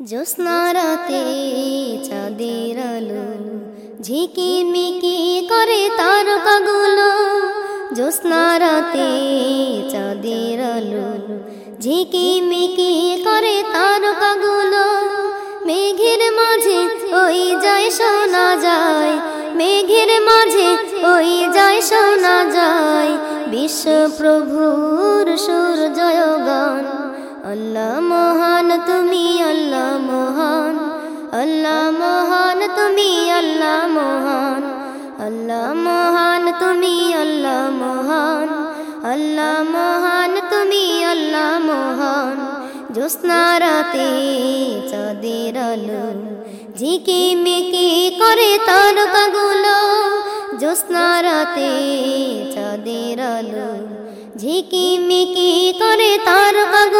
জ্যোৎস্নারাতে চাঁদের আলো ঝিকি মিকি করে তারকাগুলো জ্যোৎস্নারাতে চাঁদের আলো ঝিকি মিকি করে তারকাগুলো মেঘের মাঝে ওই যায় শোনা যায়, মেঘের মাঝে ওই যায় শোনা যায়। বিশ্বপ্রভুর প্রভুর সূর্যয় গান। আল্লাহ মহান, তুমি আল্লাহ মহান। আল্লাহ মহান, তুমি আল্লাহ মহান। আল্লাহ মহান, তুমি আল্লাহ মহান। আল্লাহ মহান, তুমি আল্লাহ মহান। জ্যোৎস্না রাতে চাঁদের আলো, ঝিকি মিকি করে তারকাগুলো। জ্যোৎস্না রাতে চাঁদের আলো, ঝিকি মিকি করে তারকাগুলো।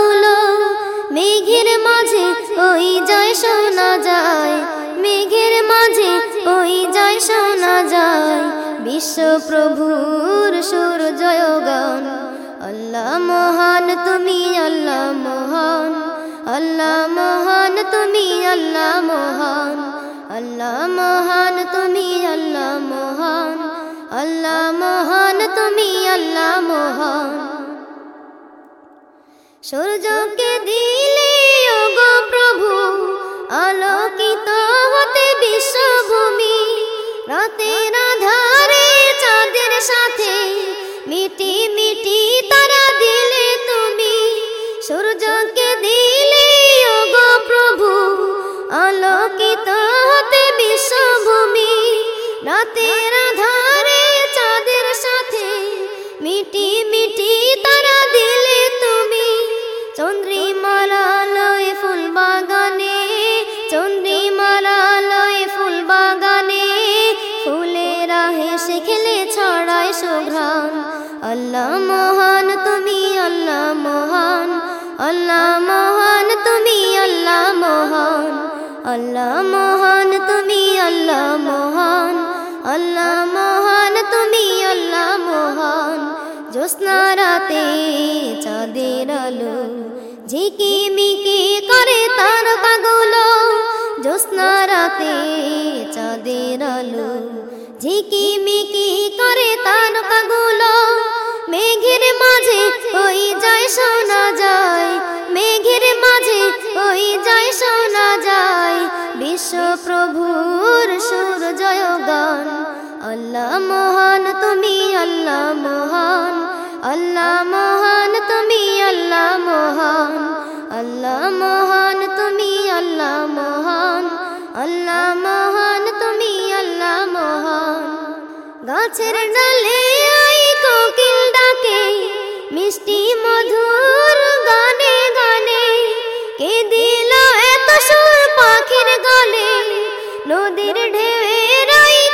মেঘের মাঝে ওই যায় শোনা যায়। মেঘের মাঝে ওই যায় শোনা যায়। বিশ্ব প্রভুর সুর জয় গান। আল্লাহ মহান তুমি, আল্লাহ মহান। আল্লাহ মহান তুমি, আল্লাহ মহান। আল্লাহ মহান তুমি, আল্লাহ মহান। আল্লাহ মহান তুমি, আল্লাহ মহান। সূর্যকে দিলে মহান, তুমি আল্লাহ মহান। আল্লাহ মহান, তুমি আল্লাহ মহান। আল্লাহ মহান, তুমি আল্লাহ মহান। আল্লাহ মহান, তুমি আল্লাহ মহান। জ্যোৎস্না রাতে চাঁদের আলো ঝিকি মিকি করে তারকাগুলো জ্যোৎস্না রাতে চাঁদের আলো ঝিকি মিকি করে তার তারকাগুলো মেঘের মাঝে ওই যায় শোনা যায়। মেঘের মাঝে ওই যায় শোনা যায়। বিশ্ব প্রভুর সুর জয় গান আল্লাহ মহান, তুমি আল্লাহ মহান। আল্লাহ মহান, তুমি আল্লাহ মহান। আল্লাহ মহান, তুমি আল্লাহ মহান। আল্লাহ মহান, তুমি আল্লাহ মহান। গাছের ডালে মিষ্টি মধুর গানে গানে কে দিল এত সুর পাখির গলে। নদীর ঢেউয়ের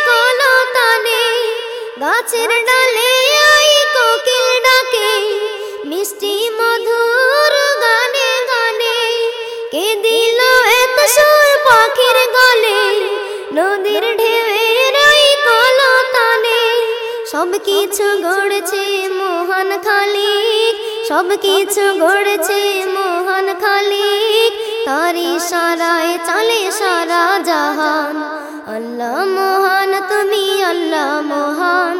কোন কলতানে গাছের ডালে সব কিছু গড়েছে মোহন খালি সব কিছু গড়েছে মোহন খালি তারি সারায় চলে সারা জাহান। আল্লাহ মহান, তুমি আল্লাহ মহান।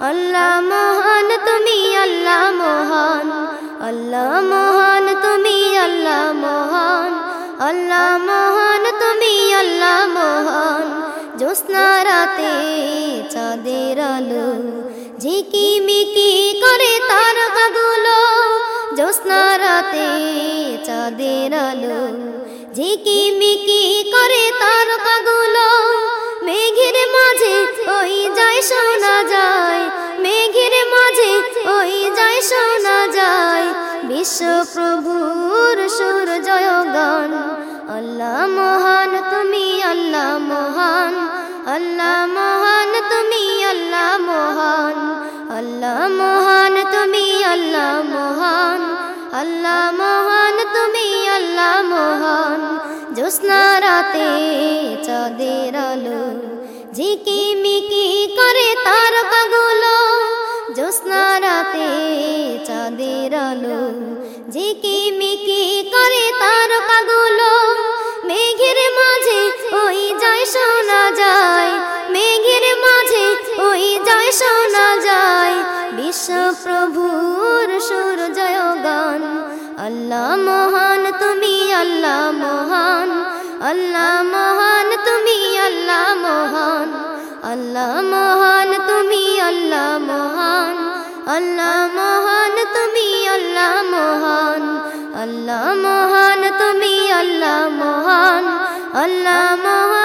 আল্লাহ মহান, তুমি আল্লাহ মহান। আল্লাহ জ্যোৎস্না রাতে চাঁদের আলো ঝিকি মিকি করে তারকাগুলো জ্যোৎস্না রাতে চাঁদের আলো ঝিকি মিকি করে তারকাগুলো মেঘের মাঝে ওই যায় শোনা যায়, মেঘের মাঝে ওই যায় শোনা যায়। বিশ্ব প্রভুর আল্লাহ মহান, তুমি আল্লাহ মহান। আল্লাহ মহান, তুমি আল্লাহ মহান। আল্লাহ মহান, তুমি আল্লাহ মহান। জ্যোৎস্না রাতে চাঁদের আলো ঝিকি মিকি করে আল্লাহ মহান, তুমি আল্লাহ মহান। আল্লাহ মহান, তুমি আল্লাহ মহান। আল্লাহ মহান, তুমি আল্লাহ মহান। আল্লাহ মহান, তুমি আল্লাহ মহান। আল্লাহ মহান, তুমি আল্লাহ মহান। আল্লাহ মহান